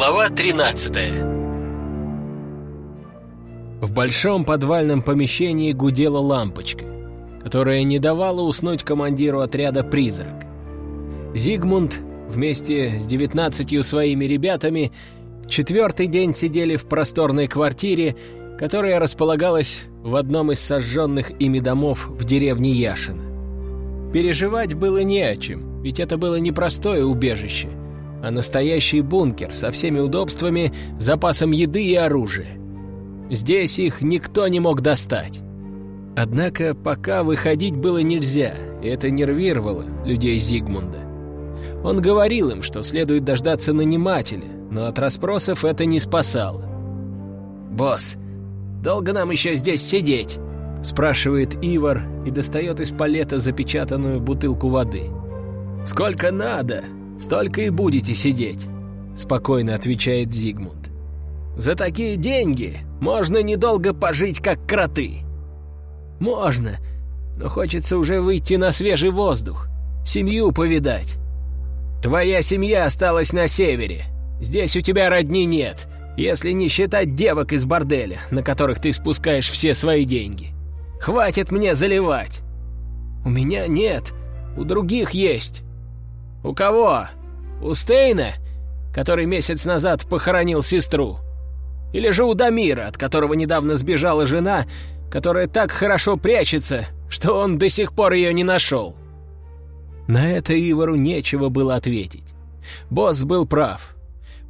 Глава 13 В большом подвальном помещении гудела лампочка, которая не давала уснуть командиру отряда «Призрак». Зигмунд вместе с девятнадцатью своими ребятами четвертый день сидели в просторной квартире, которая располагалась в одном из сожженных ими домов в деревне Яшино. Переживать было не о чем, ведь это было непростое убежище, а настоящий бункер со всеми удобствами, запасом еды и оружия. Здесь их никто не мог достать. Однако пока выходить было нельзя, и это нервировало людей Зигмунда. Он говорил им, что следует дождаться нанимателя, но от расспросов это не спасало. «Босс, долго нам еще здесь сидеть?» — спрашивает Ивар и достает из палета запечатанную бутылку воды. «Сколько надо, столько и будете сидеть», — спокойно отвечает Зигмунд. «За такие деньги можно недолго пожить, как кроты». «Можно, но хочется уже выйти на свежий воздух, семью повидать». «Твоя семья осталась на севере. Здесь у тебя родни нет, если не считать девок из борделя, на которых ты спускаешь все свои деньги. Хватит мне заливать!» «У меня нет, у других есть». «У кого? У Стейна, который месяц назад похоронил сестру? Или же у Дамира, от которого недавно сбежала жена, которая так хорошо прячется, что он до сих пор ее не нашел?» На это Ивару нечего было ответить. Босс был прав.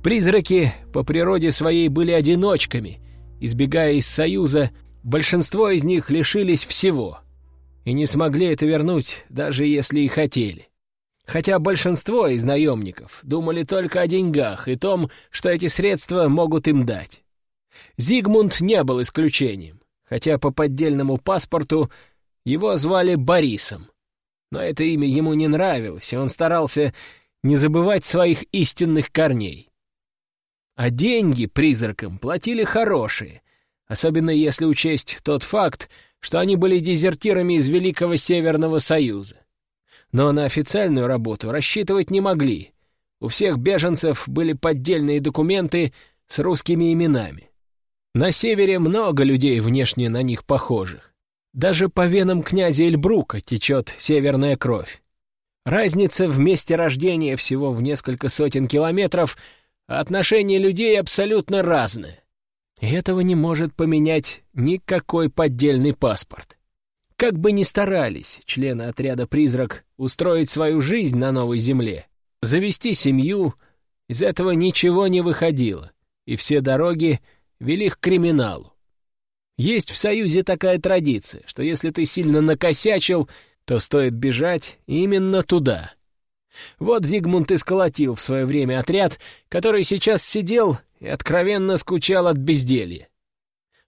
Призраки по природе своей были одиночками. Избегая из Союза, большинство из них лишились всего. И не смогли это вернуть, даже если и хотели. Хотя большинство из наемников думали только о деньгах и том, что эти средства могут им дать. Зигмунд не был исключением, хотя по поддельному паспорту его звали Борисом. Но это имя ему не нравилось, и он старался не забывать своих истинных корней. А деньги призракам платили хорошие, особенно если учесть тот факт, что они были дезертирами из Великого Северного Союза. Но на официальную работу рассчитывать не могли. У всех беженцев были поддельные документы с русскими именами. На севере много людей внешне на них похожих. Даже по венам князя Эльбрука течет северная кровь. Разница в месте рождения всего в несколько сотен километров, а отношение людей абсолютно разное. И этого не может поменять никакой поддельный паспорт. Как бы ни старались члены отряда «Призрак» устроить свою жизнь на новой земле, завести семью, из этого ничего не выходило, и все дороги вели к криминалу. Есть в Союзе такая традиция, что если ты сильно накосячил, то стоит бежать именно туда. Вот Зигмунд и сколотил в свое время отряд, который сейчас сидел и откровенно скучал от безделья.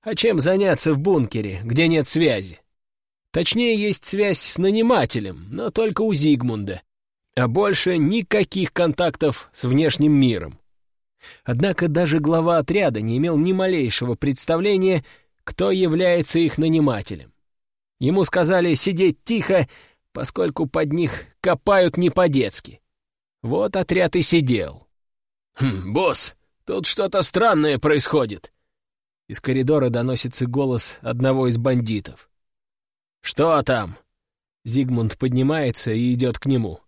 А чем заняться в бункере, где нет связи? Точнее, есть связь с нанимателем, но только у Зигмунда. А больше никаких контактов с внешним миром. Однако даже глава отряда не имел ни малейшего представления, кто является их нанимателем. Ему сказали сидеть тихо, поскольку под них копают не по-детски. Вот отряд и сидел. «Хм, босс, тут что-то странное происходит!» Из коридора доносится голос одного из бандитов. «Что там?» Зигмунд поднимается и идет к нему.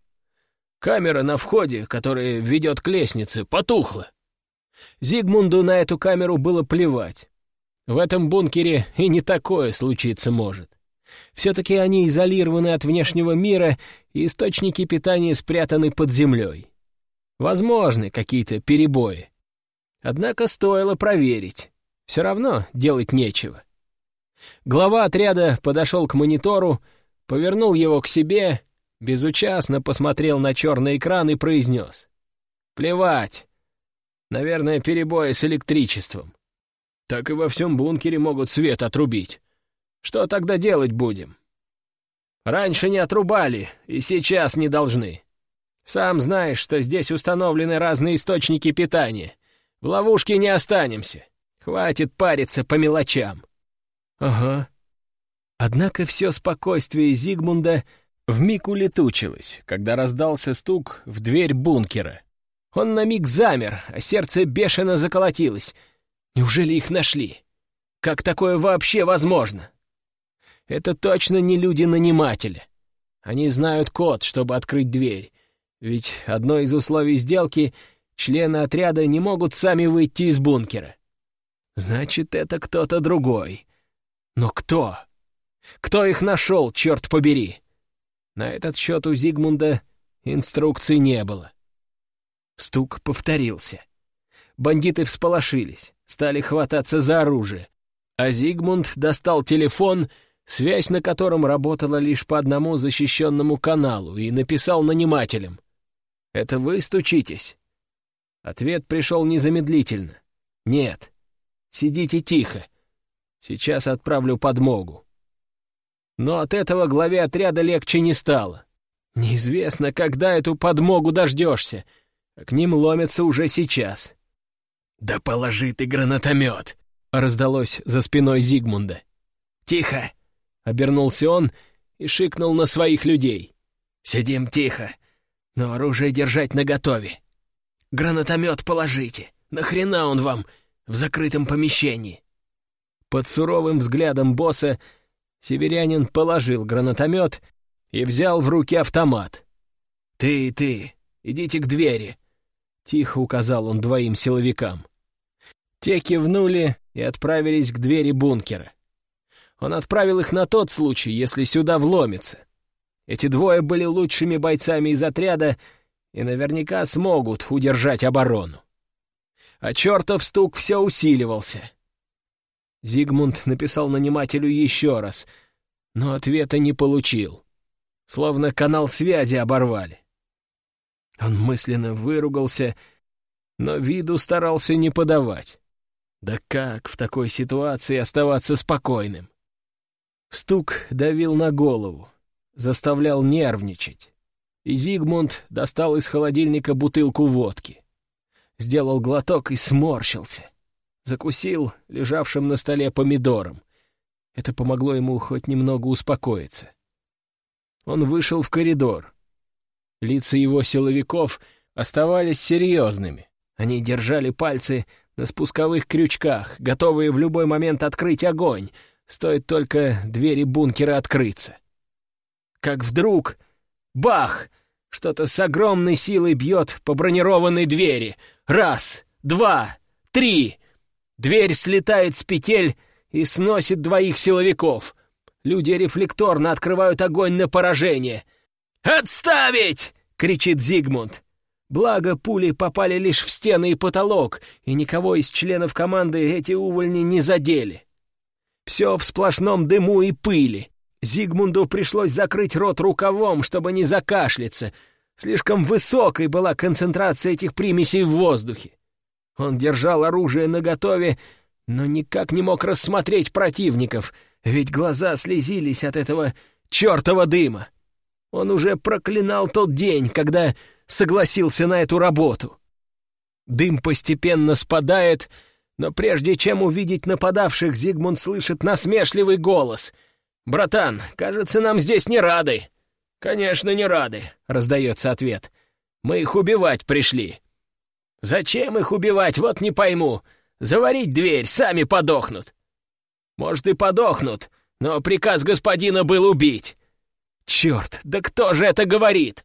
«Камера на входе, которая ведет к лестнице, потухла!» Зигмунду на эту камеру было плевать. В этом бункере и не такое случиться может. Все-таки они изолированы от внешнего мира, и источники питания спрятаны под землей. Возможны какие-то перебои. Однако стоило проверить. Все равно делать нечего. Глава отряда подошел к монитору, повернул его к себе, безучастно посмотрел на черный экран и произнес. «Плевать. Наверное, перебои с электричеством так и во всем бункере могут свет отрубить. Что тогда делать будем? Раньше не отрубали, и сейчас не должны. Сам знаешь, что здесь установлены разные источники питания. В ловушке не останемся. Хватит париться по мелочам. Ага. Однако все спокойствие Зигмунда вмиг улетучилось, когда раздался стук в дверь бункера. Он на миг замер, а сердце бешено заколотилось. Неужели их нашли? Как такое вообще возможно? Это точно не люди-наниматели. Они знают код, чтобы открыть дверь. Ведь одно из условий сделки — члены отряда не могут сами выйти из бункера. Значит, это кто-то другой. Но кто? Кто их нашел, черт побери? На этот счет у Зигмунда инструкций не было. Стук повторился. Бандиты всполошились, стали хвататься за оружие. А Зигмунд достал телефон, связь на котором работала лишь по одному защищенному каналу, и написал нанимателям. «Это вы стучитесь?» Ответ пришел незамедлительно. «Нет. Сидите тихо. Сейчас отправлю подмогу». Но от этого главе отряда легче не стало. Неизвестно, когда эту подмогу дождешься, к ним ломятся уже сейчас. «Да положи ты гранатомет!» — раздалось за спиной Зигмунда. «Тихо!» — обернулся он и шикнул на своих людей. «Сидим тихо, но оружие держать наготове. Гранатомет положите. Нахрена он вам в закрытом помещении?» Под суровым взглядом босса северянин положил гранатомет и взял в руки автомат. «Ты и ты, идите к двери», — тихо указал он двоим силовикам. Те кивнули и отправились к двери бункера. Он отправил их на тот случай, если сюда вломится. Эти двое были лучшими бойцами из отряда и наверняка смогут удержать оборону. А чертов стук все усиливался. Зигмунд написал нанимателю еще раз, но ответа не получил. Словно канал связи оборвали. Он мысленно выругался, но виду старался не подавать. Да как в такой ситуации оставаться спокойным? Стук давил на голову, заставлял нервничать. И Зигмунд достал из холодильника бутылку водки. Сделал глоток и сморщился. Закусил лежавшим на столе помидором. Это помогло ему хоть немного успокоиться. Он вышел в коридор. Лица его силовиков оставались серьезными. Они держали пальцы на спусковых крючках, готовые в любой момент открыть огонь, стоит только двери бункера открыться. Как вдруг... Бах! Что-то с огромной силой бьет по бронированной двери. Раз, два, три. Дверь слетает с петель и сносит двоих силовиков. Люди рефлекторно открывают огонь на поражение. «Отставить!» — кричит Зигмунд. Благо, пули попали лишь в стены и потолок, и никого из членов команды эти увольни не задели. Все в сплошном дыму и пыли. Зигмунду пришлось закрыть рот рукавом, чтобы не закашляться. Слишком высокой была концентрация этих примесей в воздухе. Он держал оружие наготове, но никак не мог рассмотреть противников, ведь глаза слезились от этого чертова дыма. Он уже проклинал тот день, когда согласился на эту работу. Дым постепенно спадает, но прежде чем увидеть нападавших, Зигмунд слышит насмешливый голос. «Братан, кажется, нам здесь не рады». «Конечно, не рады», — раздается ответ. «Мы их убивать пришли». «Зачем их убивать, вот не пойму. Заварить дверь, сами подохнут». «Может, и подохнут, но приказ господина был убить». «Черт, да кто же это говорит?»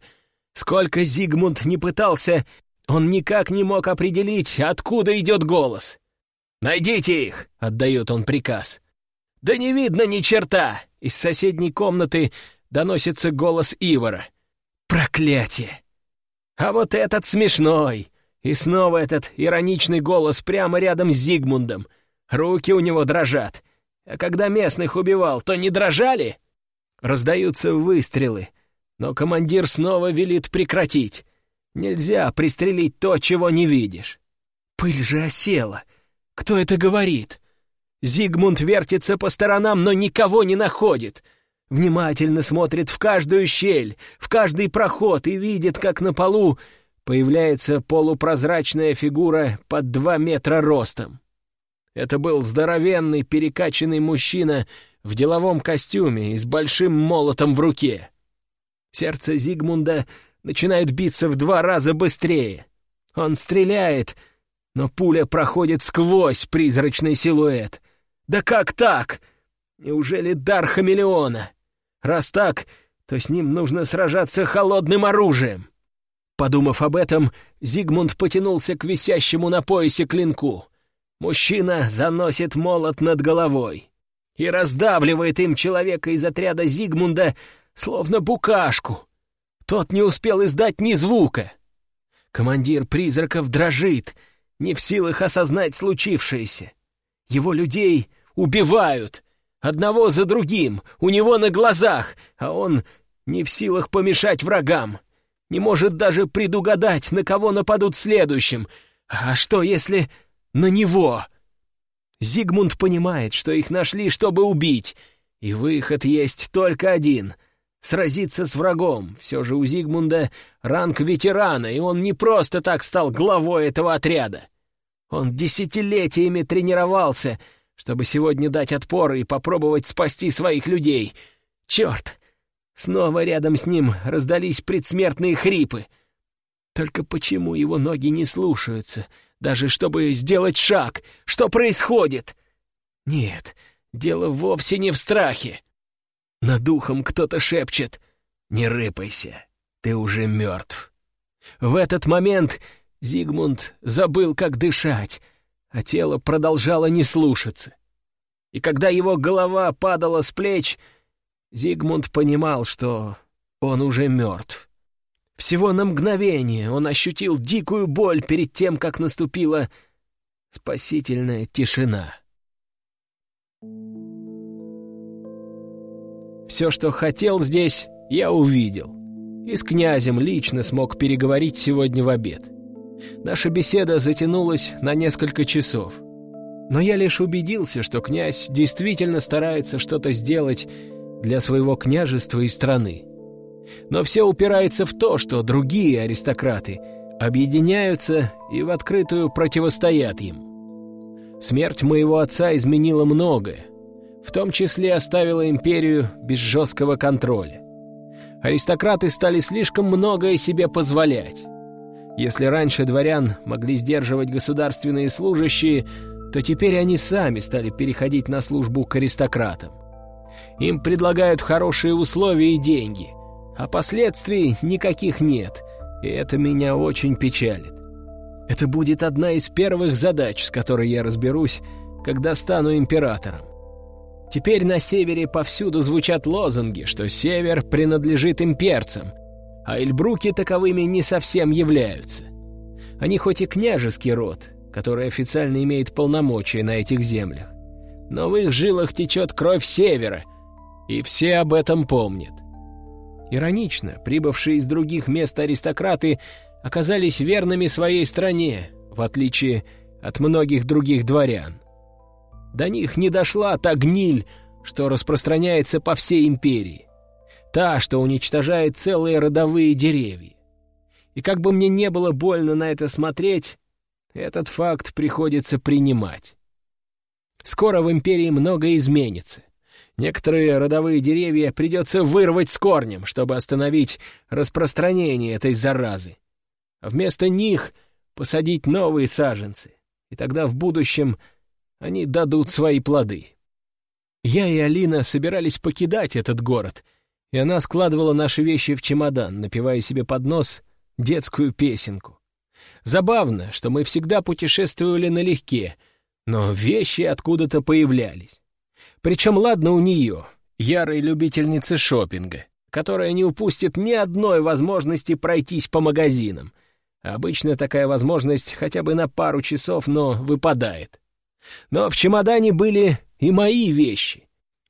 Сколько Зигмунд не пытался, он никак не мог определить, откуда идет голос. «Найдите их!» — отдает он приказ. «Да не видно ни черта!» Из соседней комнаты доносится голос Ивара. «Проклятие!» «А вот этот смешной!» И снова этот ироничный голос прямо рядом с Зигмундом. Руки у него дрожат. А когда местных убивал, то не дрожали? Раздаются выстрелы. Но командир снова велит прекратить. Нельзя пристрелить то, чего не видишь. Пыль же осела. Кто это говорит? Зигмунд вертится по сторонам, но никого не находит. Внимательно смотрит в каждую щель, в каждый проход и видит, как на полу появляется полупрозрачная фигура под два метра ростом. Это был здоровенный, перекачанный мужчина в деловом костюме и с большим молотом в руке. Сердце Зигмунда начинает биться в два раза быстрее. Он стреляет, но пуля проходит сквозь призрачный силуэт. Да как так? Неужели дар хамелеона? Раз так, то с ним нужно сражаться холодным оружием. Подумав об этом, Зигмунд потянулся к висящему на поясе клинку. Мужчина заносит молот над головой и раздавливает им человека из отряда Зигмунда, словно букашку. Тот не успел издать ни звука. Командир призраков дрожит, не в силах осознать случившееся. Его людей убивают, одного за другим, у него на глазах, а он не в силах помешать врагам. Не может даже предугадать, на кого нападут следующим. А что, если на него? Зигмунд понимает, что их нашли, чтобы убить, и выход есть только один — сразиться с врагом. Все же у Зигмунда ранг ветерана, и он не просто так стал главой этого отряда. Он десятилетиями тренировался, чтобы сегодня дать отпор и попробовать спасти своих людей. Черт! Снова рядом с ним раздались предсмертные хрипы. Только почему его ноги не слушаются, даже чтобы сделать шаг? Что происходит? Нет, дело вовсе не в страхе. Над духом кто-то шепчет «Не рыпайся, ты уже мертв». В этот момент Зигмунд забыл, как дышать, а тело продолжало не слушаться. И когда его голова падала с плеч, Зигмунд понимал, что он уже мертв. Всего на мгновение он ощутил дикую боль перед тем, как наступила спасительная тишина. Все, что хотел здесь, я увидел. И с князем лично смог переговорить сегодня в обед. Наша беседа затянулась на несколько часов. Но я лишь убедился, что князь действительно старается что-то сделать для своего княжества и страны. Но все упирается в то, что другие аристократы объединяются и в открытую противостоят им. Смерть моего отца изменила многое, в том числе оставила империю без жесткого контроля. Аристократы стали слишком многое себе позволять. Если раньше дворян могли сдерживать государственные служащие, то теперь они сами стали переходить на службу к аристократам. Им предлагают хорошие условия и деньги, а последствий никаких нет, и это меня очень печалит. Это будет одна из первых задач, с которой я разберусь, когда стану императором. Теперь на севере повсюду звучат лозунги, что север принадлежит имперцам, а эльбруки таковыми не совсем являются. Они хоть и княжеский род, который официально имеет полномочия на этих землях, но в их жилах течет кровь севера, и все об этом помнят. Иронично, прибывшие из других мест аристократы оказались верными своей стране, в отличие от многих других дворян. До них не дошла та гниль, что распространяется по всей империи. Та, что уничтожает целые родовые деревья. И как бы мне не было больно на это смотреть, этот факт приходится принимать. Скоро в империи многое изменится. Некоторые родовые деревья придется вырвать с корнем, чтобы остановить распространение этой заразы. А вместо них посадить новые саженцы. И тогда в будущем они дадут свои плоды. Я и Алина собирались покидать этот город, и она складывала наши вещи в чемодан, напевая себе под нос детскую песенку. Забавно, что мы всегда путешествовали налегке, но вещи откуда-то появлялись. Причем ладно у нее, ярой любительницы шопинга, которая не упустит ни одной возможности пройтись по магазинам. Обычно такая возможность хотя бы на пару часов, но выпадает. Но в чемодане были и мои вещи,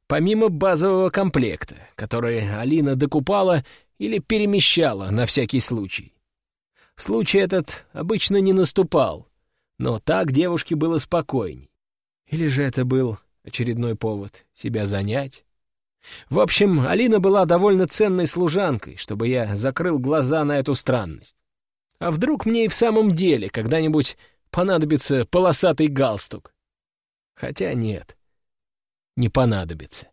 помимо базового комплекта, который Алина докупала или перемещала на всякий случай. Случай этот обычно не наступал, но так девушке было спокойней. Или же это был очередной повод себя занять? В общем, Алина была довольно ценной служанкой, чтобы я закрыл глаза на эту странность. А вдруг мне и в самом деле когда-нибудь понадобится полосатый галстук? Хотя нет, не понадобится.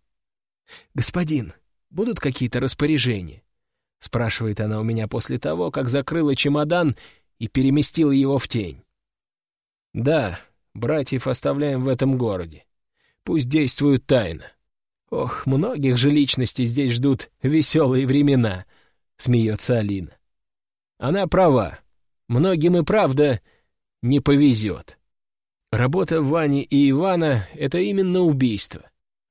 «Господин, будут какие-то распоряжения?» — спрашивает она у меня после того, как закрыла чемодан и переместила его в тень. Да, братьев оставляем в этом городе. Пусть действуют тайно. Ох, многих же личностей здесь ждут веселые времена, смеется Алина. Она права. Многим и правда не повезет. Работа Вани и Ивана — это именно убийство.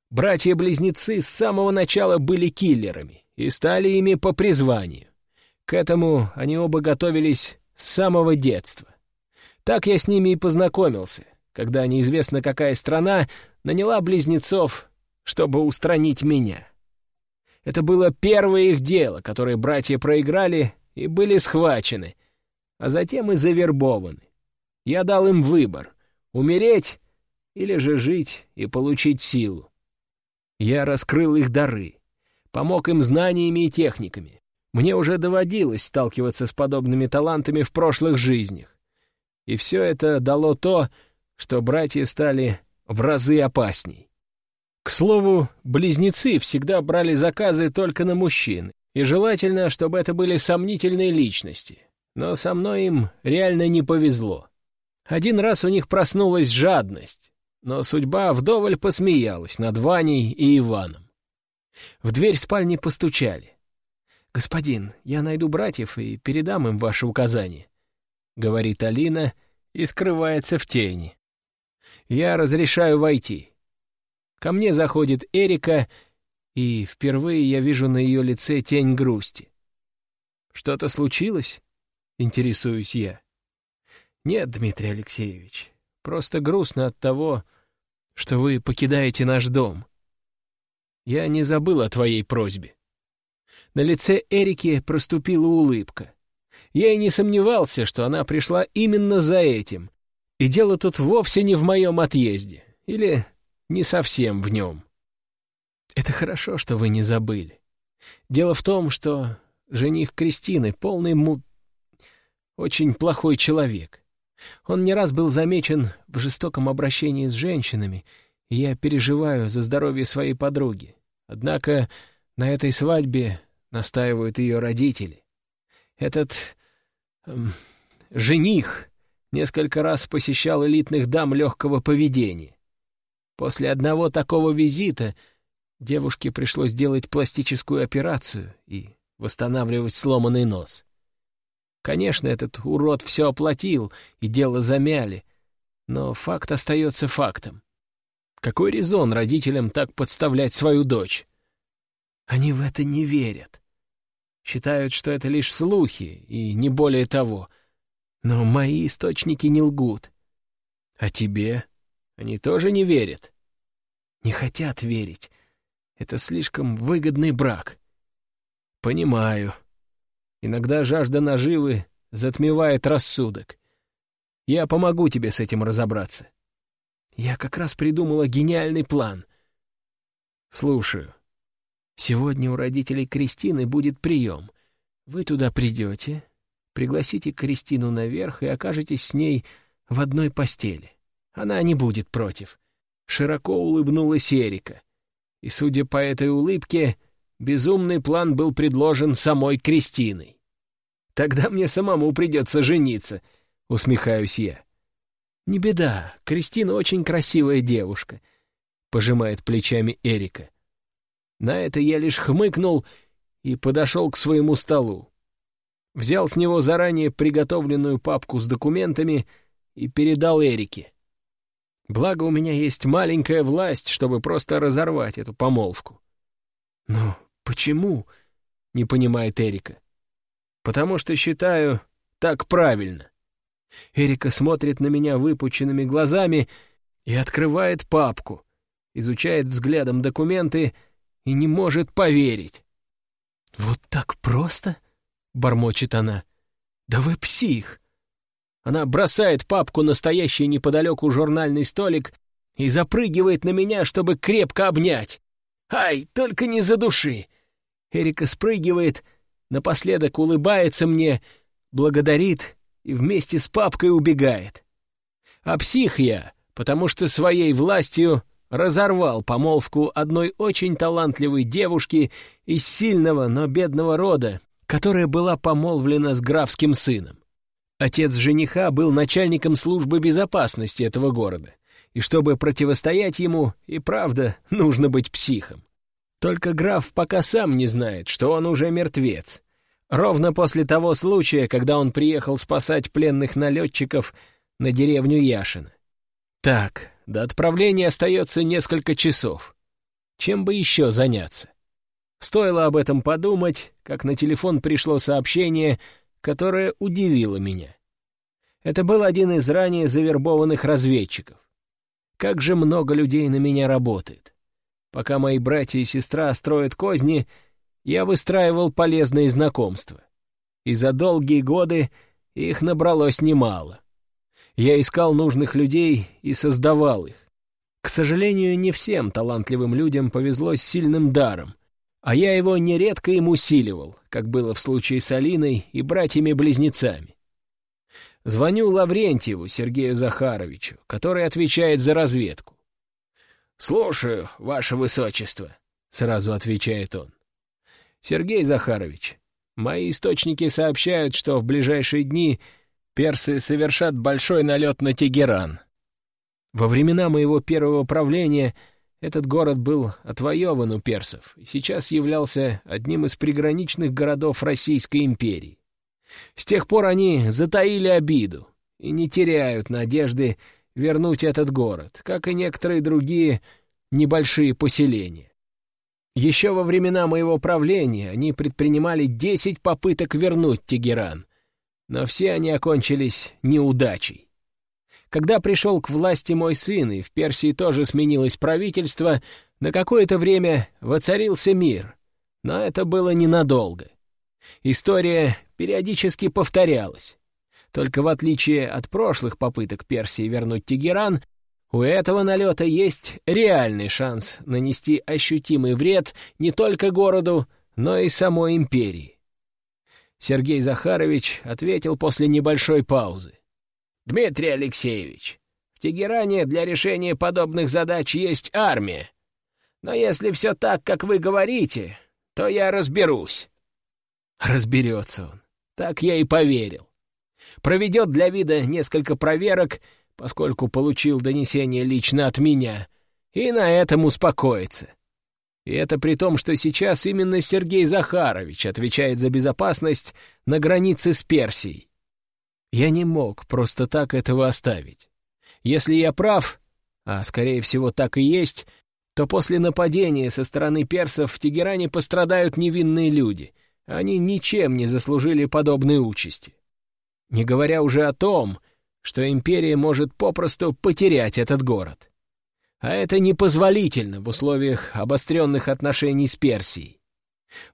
Братья-близнецы с самого начала были киллерами и стали ими по призванию. К этому они оба готовились с самого детства. Так я с ними и познакомился, когда неизвестно какая страна наняла близнецов, чтобы устранить меня. Это было первое их дело, которое братья проиграли и были схвачены, а затем и завербованы. Я дал им выбор — умереть или же жить и получить силу. Я раскрыл их дары, помог им знаниями и техниками. Мне уже доводилось сталкиваться с подобными талантами в прошлых жизнях. И все это дало то, что братья стали в разы опасней. К слову, близнецы всегда брали заказы только на мужчин, и желательно, чтобы это были сомнительные личности. Но со мной им реально не повезло. Один раз у них проснулась жадность, но судьба вдоволь посмеялась над Ваней и Иваном. В дверь спальни постучали. «Господин, я найду братьев и передам им ваши указания», — говорит Алина и скрывается в тени. «Я разрешаю войти». Ко мне заходит Эрика, и впервые я вижу на ее лице тень грусти. «Что-то случилось?» — интересуюсь я. «Нет, Дмитрий Алексеевич, просто грустно от того, что вы покидаете наш дом. Я не забыл о твоей просьбе. На лице Эрики проступила улыбка. Я и не сомневался, что она пришла именно за этим. И дело тут вовсе не в моем отъезде. Или не совсем в нем. Это хорошо, что вы не забыли. Дело в том, что жених Кристины полный му... очень плохой человек. Он не раз был замечен в жестоком обращении с женщинами, и я переживаю за здоровье своей подруги. Однако на этой свадьбе настаивают ее родители. Этот... Эм, жених несколько раз посещал элитных дам легкого поведения. После одного такого визита девушке пришлось делать пластическую операцию и восстанавливать сломанный нос. Конечно, этот урод все оплатил, и дело замяли. Но факт остается фактом. Какой резон родителям так подставлять свою дочь? Они в это не верят. Считают, что это лишь слухи, и не более того. Но мои источники не лгут. А тебе они тоже не верят? Не хотят верить. Это слишком выгодный брак. Понимаю. Иногда жажда наживы затмевает рассудок. Я помогу тебе с этим разобраться. Я как раз придумала гениальный план. Слушаю. Сегодня у родителей Кристины будет прием. Вы туда придете, пригласите Кристину наверх и окажетесь с ней в одной постели. Она не будет против. Широко улыбнулась Эрика. И, судя по этой улыбке, безумный план был предложен самой Кристиной. Тогда мне самому придется жениться», — усмехаюсь я. «Не беда, Кристина очень красивая девушка», — пожимает плечами Эрика. На это я лишь хмыкнул и подошел к своему столу. Взял с него заранее приготовленную папку с документами и передал Эрике. Благо у меня есть маленькая власть, чтобы просто разорвать эту помолвку. «Но почему?» — не понимает Эрика потому что считаю так правильно. Эрика смотрит на меня выпученными глазами и открывает папку, изучает взглядом документы и не может поверить. «Вот так просто?» — бормочет она. «Да вы псих!» Она бросает папку на стоящий неподалеку журнальный столик и запрыгивает на меня, чтобы крепко обнять. «Ай, только не за души!» Эрика спрыгивает напоследок улыбается мне, благодарит и вместе с папкой убегает. А псих я, потому что своей властью разорвал помолвку одной очень талантливой девушки из сильного, но бедного рода, которая была помолвлена с графским сыном. Отец жениха был начальником службы безопасности этого города, и чтобы противостоять ему, и правда, нужно быть психом. Только граф пока сам не знает, что он уже мертвец. Ровно после того случая, когда он приехал спасать пленных налетчиков на деревню Яшина. Так, до отправления остается несколько часов. Чем бы еще заняться? Стоило об этом подумать, как на телефон пришло сообщение, которое удивило меня. Это был один из ранее завербованных разведчиков. Как же много людей на меня работает. Пока мои братья и сестра строят козни, я выстраивал полезные знакомства. И за долгие годы их набралось немало. Я искал нужных людей и создавал их. К сожалению, не всем талантливым людям повезло с сильным даром, а я его нередко им усиливал, как было в случае с Алиной и братьями-близнецами. Звоню Лаврентьеву Сергею Захаровичу, который отвечает за разведку. «Слушаю, ваше высочество», — сразу отвечает он. «Сергей Захарович, мои источники сообщают, что в ближайшие дни персы совершат большой налет на Тегеран. Во времена моего первого правления этот город был отвоеван у персов и сейчас являлся одним из приграничных городов Российской империи. С тех пор они затаили обиду и не теряют надежды вернуть этот город, как и некоторые другие небольшие поселения. Еще во времена моего правления они предпринимали десять попыток вернуть Тегеран, но все они окончились неудачей. Когда пришел к власти мой сын, и в Персии тоже сменилось правительство, на какое-то время воцарился мир, но это было ненадолго. История периодически повторялась. Только в отличие от прошлых попыток Персии вернуть Тегеран, у этого налета есть реальный шанс нанести ощутимый вред не только городу, но и самой империи. Сергей Захарович ответил после небольшой паузы. «Дмитрий Алексеевич, в Тегеране для решения подобных задач есть армия. Но если все так, как вы говорите, то я разберусь». Разберется он. Так я и поверил. Проведет для вида несколько проверок, поскольку получил донесение лично от меня, и на этом успокоится. И это при том, что сейчас именно Сергей Захарович отвечает за безопасность на границе с Персией. Я не мог просто так этого оставить. Если я прав, а скорее всего так и есть, то после нападения со стороны персов в Тегеране пострадают невинные люди — они ничем не заслужили подобной участи. Не говоря уже о том, что империя может попросту потерять этот город. А это непозволительно в условиях обостренных отношений с Персией.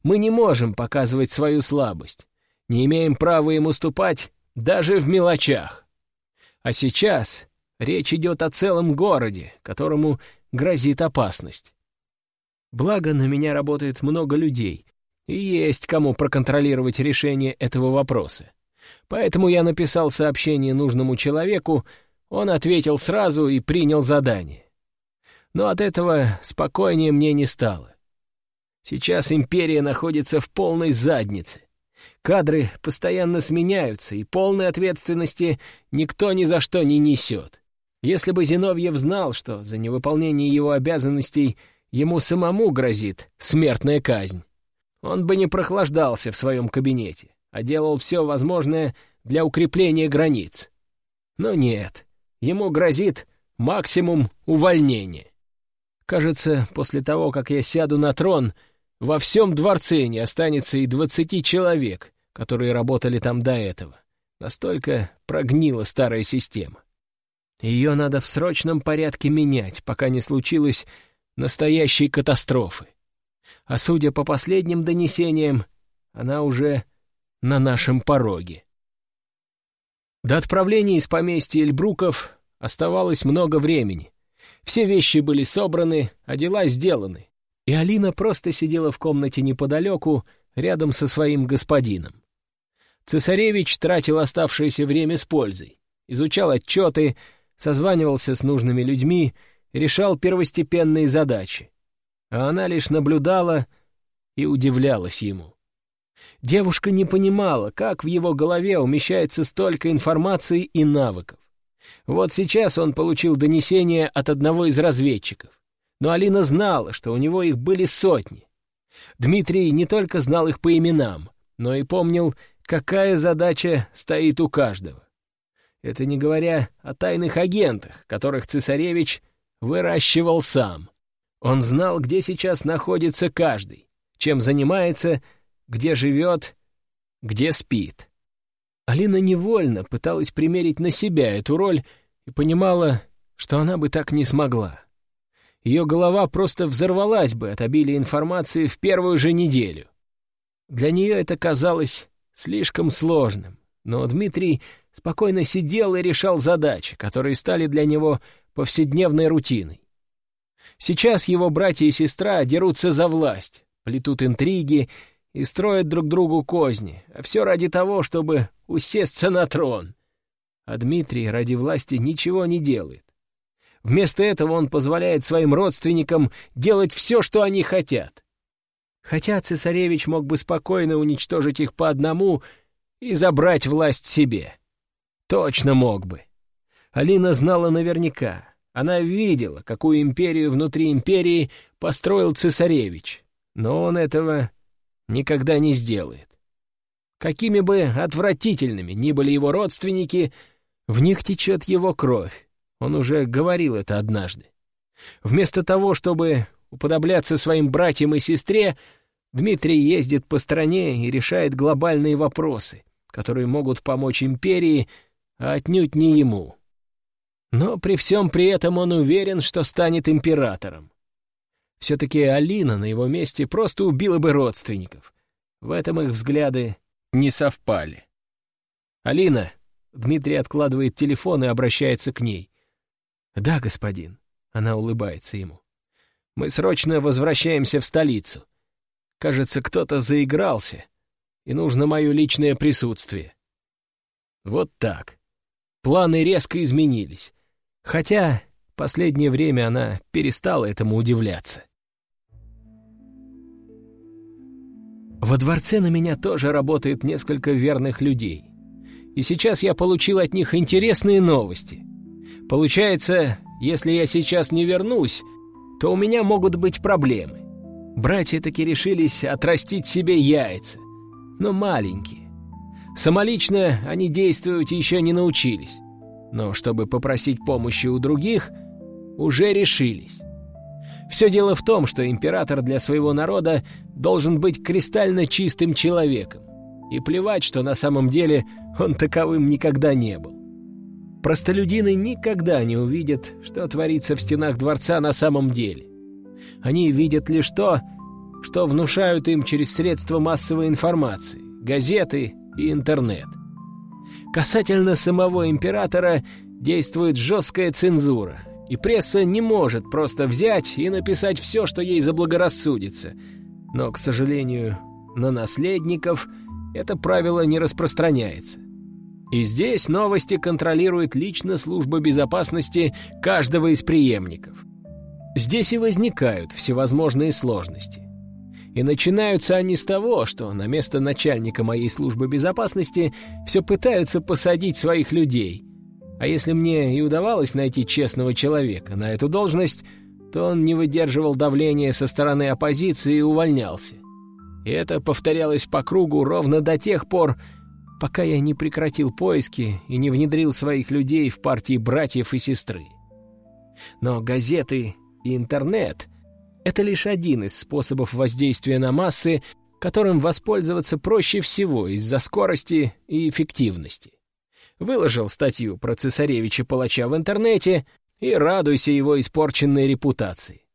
Мы не можем показывать свою слабость, не имеем права им уступать даже в мелочах. А сейчас речь идет о целом городе, которому грозит опасность. Благо, на меня работает много людей, и есть кому проконтролировать решение этого вопроса. Поэтому я написал сообщение нужному человеку, он ответил сразу и принял задание. Но от этого спокойнее мне не стало. Сейчас империя находится в полной заднице. Кадры постоянно сменяются, и полной ответственности никто ни за что не несет. Если бы Зиновьев знал, что за невыполнение его обязанностей ему самому грозит смертная казнь, он бы не прохлаждался в своем кабинете, а делал все возможное для укрепления границ. Но нет, ему грозит максимум увольнения. Кажется, после того, как я сяду на трон, во всем дворце не останется и двадцати человек, которые работали там до этого. Настолько прогнила старая система. Ее надо в срочном порядке менять, пока не случилось настоящей катастрофы. А судя по последним донесениям, она уже на нашем пороге. До отправления из поместья Эльбруков оставалось много времени. Все вещи были собраны, а дела сделаны. И Алина просто сидела в комнате неподалеку, рядом со своим господином. Цесаревич тратил оставшееся время с пользой, изучал отчеты, созванивался с нужными людьми, решал первостепенные задачи а она лишь наблюдала и удивлялась ему. Девушка не понимала, как в его голове умещается столько информации и навыков. Вот сейчас он получил донесение от одного из разведчиков. Но Алина знала, что у него их были сотни. Дмитрий не только знал их по именам, но и помнил, какая задача стоит у каждого. Это не говоря о тайных агентах, которых цесаревич выращивал сам. Он знал, где сейчас находится каждый, чем занимается, где живет, где спит. Алина невольно пыталась примерить на себя эту роль и понимала, что она бы так не смогла. Ее голова просто взорвалась бы от обилия информации в первую же неделю. Для нее это казалось слишком сложным, но Дмитрий спокойно сидел и решал задачи, которые стали для него повседневной рутиной. Сейчас его братья и сестра дерутся за власть, плетут интриги и строят друг другу козни, а все ради того, чтобы усесться на трон. А Дмитрий ради власти ничего не делает. Вместо этого он позволяет своим родственникам делать все, что они хотят. Хотя цесаревич мог бы спокойно уничтожить их по одному и забрать власть себе. Точно мог бы. Алина знала наверняка. Она видела, какую империю внутри империи построил цесаревич. Но он этого никогда не сделает. Какими бы отвратительными ни были его родственники, в них течет его кровь. Он уже говорил это однажды. Вместо того, чтобы уподобляться своим братьям и сестре, Дмитрий ездит по стране и решает глобальные вопросы, которые могут помочь империи, а отнюдь не ему. Но при всем при этом он уверен, что станет императором. Все-таки Алина на его месте просто убила бы родственников. В этом их взгляды не совпали. «Алина!» — Дмитрий откладывает телефон и обращается к ней. «Да, господин», — она улыбается ему. «Мы срочно возвращаемся в столицу. Кажется, кто-то заигрался, и нужно мое личное присутствие». Вот так. Планы резко изменились. Хотя последнее время она перестала этому удивляться. Во дворце на меня тоже работает несколько верных людей. И сейчас я получил от них интересные новости — Получается, если я сейчас не вернусь, то у меня могут быть проблемы. Братья таки решились отрастить себе яйца, но маленькие. Самолично они действовать еще не научились, но чтобы попросить помощи у других, уже решились. Все дело в том, что император для своего народа должен быть кристально чистым человеком, и плевать, что на самом деле он таковым никогда не был. Простолюдины никогда не увидят, что творится в стенах дворца на самом деле. Они видят лишь то, что внушают им через средства массовой информации, газеты и интернет. Касательно самого императора действует жесткая цензура, и пресса не может просто взять и написать все, что ей заблагорассудится. Но, к сожалению, на наследников это правило не распространяется. И здесь новости контролирует лично служба безопасности каждого из преемников. Здесь и возникают всевозможные сложности. И начинаются они с того, что на место начальника моей службы безопасности все пытаются посадить своих людей. А если мне и удавалось найти честного человека на эту должность, то он не выдерживал давления со стороны оппозиции и увольнялся. И это повторялось по кругу ровно до тех пор, пока я не прекратил поиски и не внедрил своих людей в партии братьев и сестры. Но газеты и интернет — это лишь один из способов воздействия на массы, которым воспользоваться проще всего из-за скорости и эффективности. Выложил статью про цесаревича-палача в интернете и радуйся его испорченной репутации.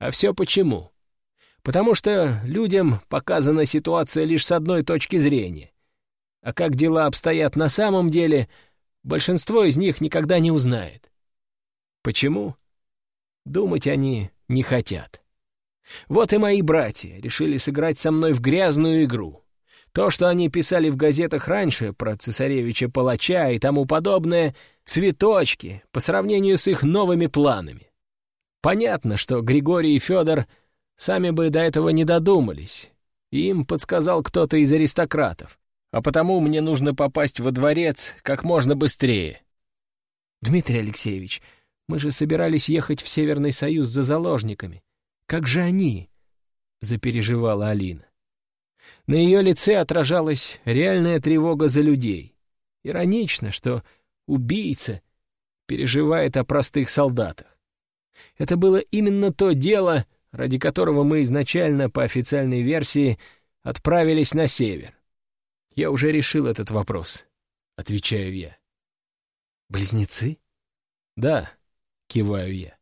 А все почему? Потому что людям показана ситуация лишь с одной точки зрения, а как дела обстоят на самом деле, большинство из них никогда не узнает. Почему? Думать они не хотят. Вот и мои братья решили сыграть со мной в грязную игру. То, что они писали в газетах раньше про цесаревича-палача и тому подобное, цветочки по сравнению с их новыми планами. Понятно, что Григорий и Федор сами бы до этого не додумались, Им подсказал кто-то из аристократов, а потому мне нужно попасть во дворец как можно быстрее. Дмитрий Алексеевич, мы же собирались ехать в Северный Союз за заложниками. Как же они? Запереживала Алина. На ее лице отражалась реальная тревога за людей. Иронично, что убийца переживает о простых солдатах. Это было именно то дело, ради которого мы изначально, по официальной версии, отправились на север. Я уже решил этот вопрос, отвечаю я. Близнецы? Да, киваю я.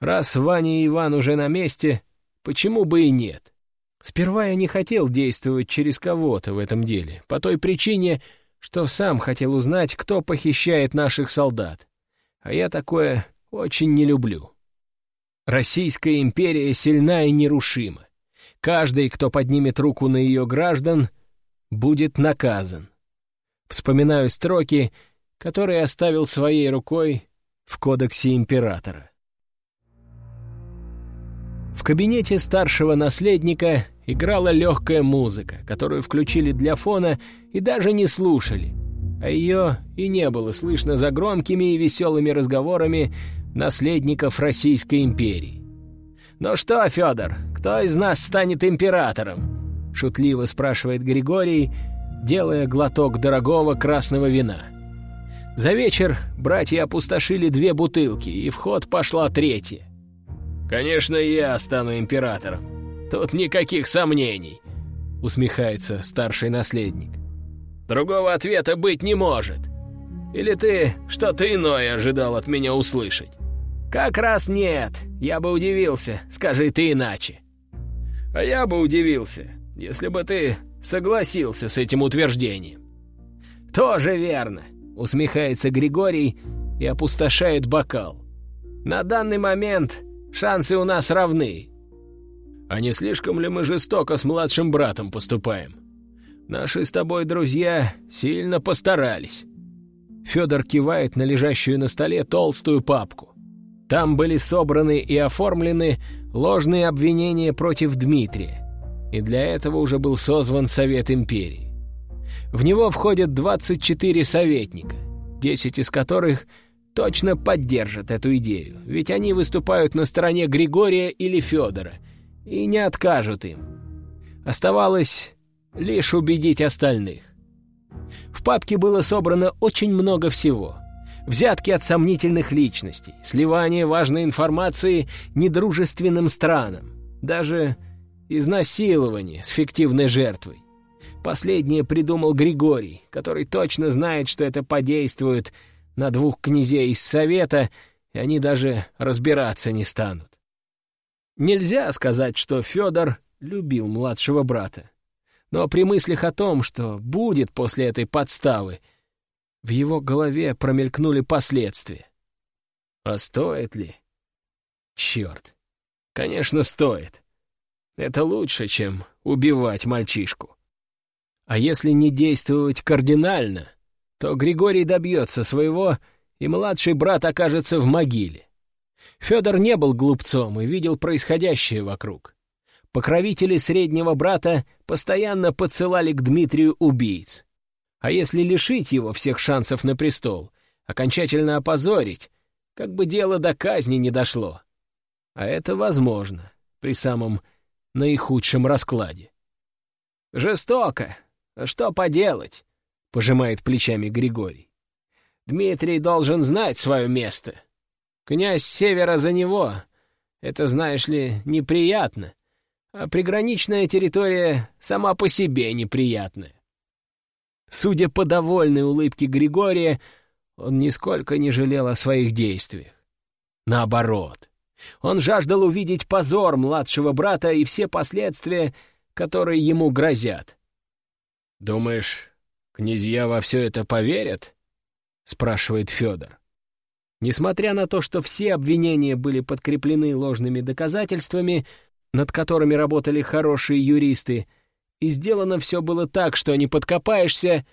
Раз Ваня и Иван уже на месте, почему бы и нет? Сперва я не хотел действовать через кого-то в этом деле, по той причине, что сам хотел узнать, кто похищает наших солдат. А я такое очень не люблю. Российская империя сильна и нерушима. Каждый, кто поднимет руку на ее граждан, будет наказан. Вспоминаю строки, которые оставил своей рукой в кодексе императора. В кабинете старшего наследника играла легкая музыка, которую включили для фона и даже не слушали, а ее и не было слышно за громкими и веселыми разговорами наследников Российской империи. «Ну что, Федор, кто из нас станет императором?» — шутливо спрашивает Григорий, делая глоток дорогого красного вина. За вечер братья опустошили две бутылки, и в ход пошла третья. «Конечно, я стану императором. Тут никаких сомнений», — усмехается старший наследник. «Другого ответа быть не может. Или ты что-то иное ожидал от меня услышать?» «Как раз нет. Я бы удивился, скажи ты иначе». «А я бы удивился, если бы ты согласился с этим утверждением». «Тоже верно», — усмехается Григорий и опустошает бокал. «На данный момент шансы у нас равны». «А не слишком ли мы жестоко с младшим братом поступаем? Наши с тобой друзья сильно постарались». Федор кивает на лежащую на столе толстую папку. Там были собраны и оформлены ложные обвинения против Дмитрия, и для этого уже был созван Совет Империи. В него входят 24 советника, 10 из которых точно поддержат эту идею, ведь они выступают на стороне Григория или Федора и не откажут им. Оставалось лишь убедить остальных. В папке было собрано очень много всего — взятки от сомнительных личностей, сливание важной информации недружественным странам, даже изнасилование с фиктивной жертвой. Последнее придумал Григорий, который точно знает, что это подействует на двух князей из Совета, и они даже разбираться не станут. Нельзя сказать, что Федор любил младшего брата. Но при мыслях о том, что будет после этой подставы, в его голове промелькнули последствия. А стоит ли? Черт. Конечно, стоит. Это лучше, чем убивать мальчишку. А если не действовать кардинально, то Григорий добьется своего, и младший брат окажется в могиле. Федор не был глупцом и видел происходящее вокруг. Покровители среднего брата постоянно подсылали к Дмитрию убийц. А если лишить его всех шансов на престол, окончательно опозорить, как бы дело до казни не дошло? А это возможно при самом наихудшем раскладе. «Жестоко. Что поделать?» — пожимает плечами Григорий. «Дмитрий должен знать свое место. Князь севера за него. Это, знаешь ли, неприятно. А приграничная территория сама по себе неприятная. Судя по довольной улыбке Григория, он нисколько не жалел о своих действиях. Наоборот, он жаждал увидеть позор младшего брата и все последствия, которые ему грозят. «Думаешь, князья во все это поверят?» — спрашивает Федор. Несмотря на то, что все обвинения были подкреплены ложными доказательствами, над которыми работали хорошие юристы, и сделано все было так, что не подкопаешься,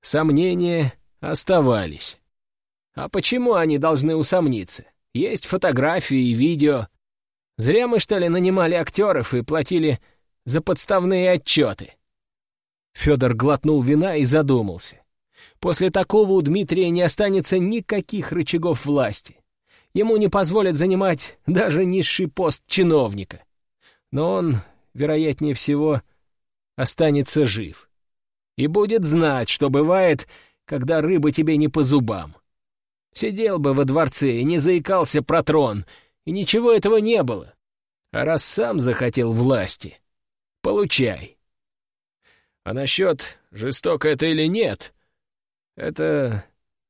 сомнения оставались. А почему они должны усомниться? Есть фотографии и видео. Зря мы, что ли, нанимали актеров и платили за подставные отчеты. Федор глотнул вина и задумался. После такого у Дмитрия не останется никаких рычагов власти. Ему не позволят занимать даже низший пост чиновника. Но он, вероятнее всего, останется жив. И будет знать, что бывает, когда рыба тебе не по зубам. Сидел бы во дворце и не заикался про трон, и ничего этого не было. А раз сам захотел власти, получай. А насчет, жестоко это или нет, это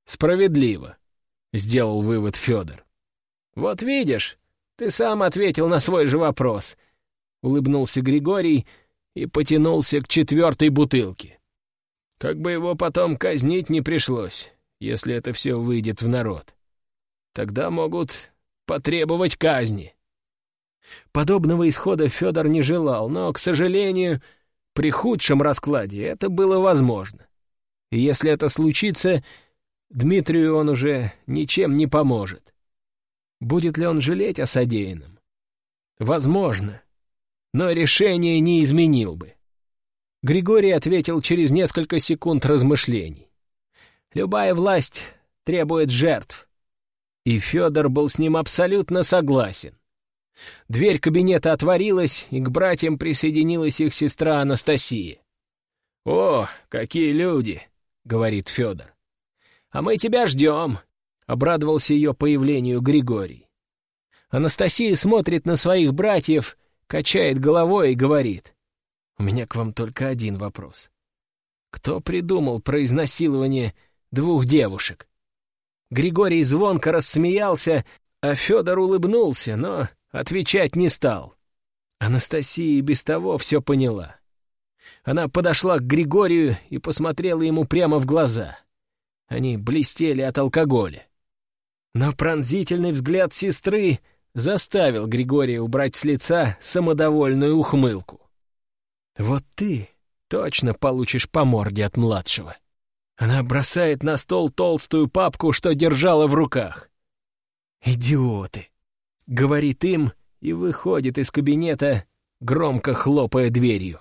справедливо, — сделал вывод Федор. Вот видишь, ты сам ответил на свой же вопрос, — улыбнулся Григорий и потянулся к четвертой бутылке. Как бы его потом казнить не пришлось, если это все выйдет в народ. Тогда могут потребовать казни. Подобного исхода Федор не желал, но, к сожалению, при худшем раскладе это было возможно. И если это случится, Дмитрию он уже ничем не поможет. Будет ли он жалеть о содеянном? Возможно, но решение не изменил бы. Григорий ответил через несколько секунд размышлений. «Любая власть требует жертв». И Федор был с ним абсолютно согласен. Дверь кабинета отворилась, и к братьям присоединилась их сестра Анастасия. «О, какие люди!» — говорит Федор. «А мы тебя ждем!» — обрадовался ее появлению Григорий. Анастасия смотрит на своих братьев, качает головой и говорит. «У меня к вам только один вопрос. Кто придумал про изнасилование двух девушек?» Григорий звонко рассмеялся, а Федор улыбнулся, но Отвечать не стал. Анастасия и без того все поняла. Она подошла к Григорию и посмотрела ему прямо в глаза. Они блестели от алкоголя. Но пронзительный взгляд сестры заставил Григория убрать с лица самодовольную ухмылку. «Вот ты точно получишь по морде от младшего». Она бросает на стол толстую папку, что держала в руках. «Идиоты! Говорит им и выходит из кабинета, громко хлопая дверью.